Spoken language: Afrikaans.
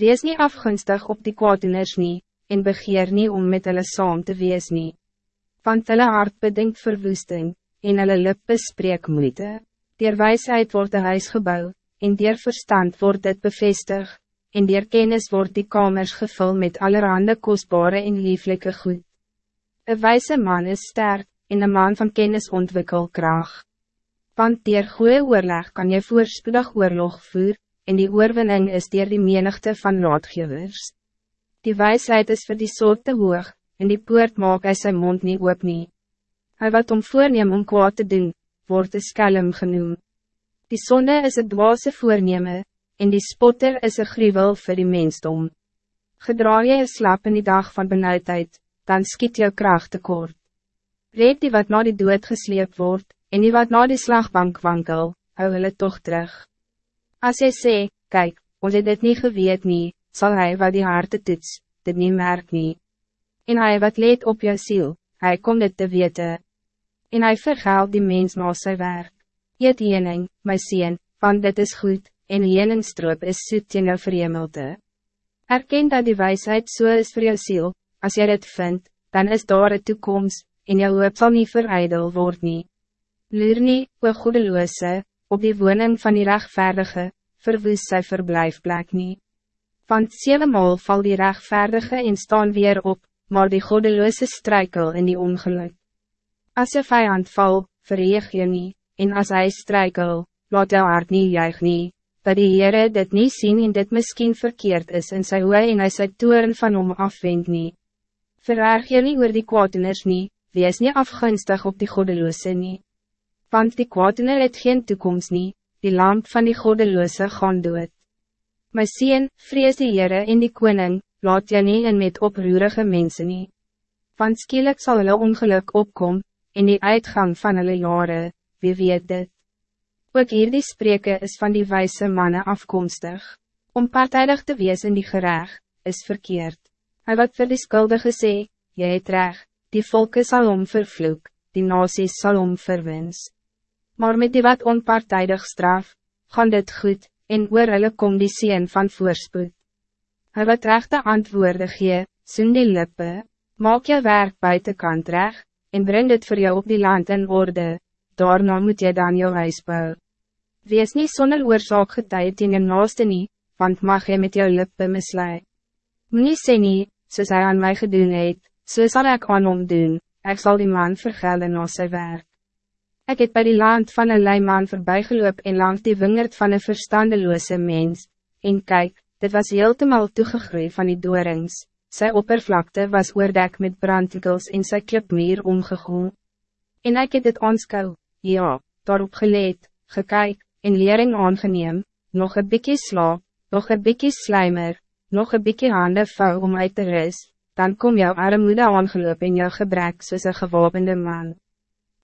Wees niet afgunstig op die kwaaddoeners nie, en begeer niet om met hulle saam te wees nie. Want hulle hart bedenkt verwoesting, en hulle lippe spreek moeite. Dier wijsheid wordt de huis gebouw, en dier verstand wordt het bevestig, en dier kennis wordt die kamers gevul met allerhande kostbare en lieflijke goed. Een wijze man is sterk, en een man van kennis ontwikkel kracht. Want dier goeie oorleg kan je voorspoedig oorlog voer, en die oorwinning is dier die menigte van raadgevers. Die wijsheid is voor die soort te hoog, en die poort maak hy sy mond niet oop nie. Hy wat om voorneem om kwaad te doen, wordt een skelm genoemd. Die zonde is het dwaase voorneme, en die spotter is een gruwel voor die mensdom. Gedra jy een slap in die dag van benauwdheid, dan skiet jou kracht tekort. Red die wat na die dood gesleep wordt, en die wat na die slagbank wankel, hou hulle toch terug. Als jy sê, kijk, ons het dit niet geweet nie, sal hy wat die harte toets, dit niet merk nie. En hy wat leed op jou ziel, hij komt dit te weten. En hij vergaalt die mens na sy werk. Eet jening, my sien, want dit is goed, en jeningstroop is soet in jou vreemdelte. Erken dat die wijsheid zo so is voor jou ziel, als jy dit vindt, dan is daar een toekomst, en jou hoop sal nie verijdel word nie. Leer nie, o goedeloose, op die woning van die rechtvaardige, verwoes sy verblijfplek nie. Want zevenmaal val die rechtvaardige en staan weer op, maar die goddeloze strijkel in die ongeluk. Als je vijand val, verreeg je niet, en als hij strijkel, laat jou hart niet juig nie, dat die Heere dit niet zien en dit misschien verkeerd is in sy hoe en hy sy toeren van hom afwend nie. Vererg je niet oor die kwaadiners nie, wees niet afgunstig op die goddeloze nie want die kwaadene het geen toekomst nie, die lamp van die goddeloze gaan dood. My sien, vrees die Heere en die koning, laat jy nie in met oproerige mensen nie. Want skielik sal hulle ongeluk opkom, en die uitgang van hulle jare, wie weet dit. Ook hier die spreke is van die wijze mannen afkomstig. Om partijdig te wees in die gereg, is verkeerd. Hij wat vir die skuldige sê, jy het reg, die volke sal om vervloek, die nasies sal om verwens maar met die wat onpartijdig straf, gaan dit goed, en oor hulle kom die sien van voorspoed. Hy wat rechte antwoorde gee, soen die lippe, maak jou werk buitenkant reg, en breng dit voor jou op die land in orde, daarna moet jy dan jou huis bou. Wees niet zonder oorzaak getuid in je naaste nie, want mag jy met jou lippe mislui. Moe sê nie, soos hy aan my gedoen het, so sal ek aan hom doen, ek sal die man vergelden na sy werk. Ik het bij die land van een leiman voorbijgeloop en langs die wingerd van een verstandeloze mens. En kijk, dit was heeltemal toegegroeid van die doorings. Zijn oppervlakte was oordek met brandwinkels en sy klipmeer omgegoen. En ik het dit aanskou, ja, daarop geleid, gekyk, en lering aangeneem, nog een bikkie slaap, nog een bikkie slijmer, nog een bikkie handen vouw om uit te rus, dan kom jou armoede aangeloop in jou gebrek soos een gewapende man.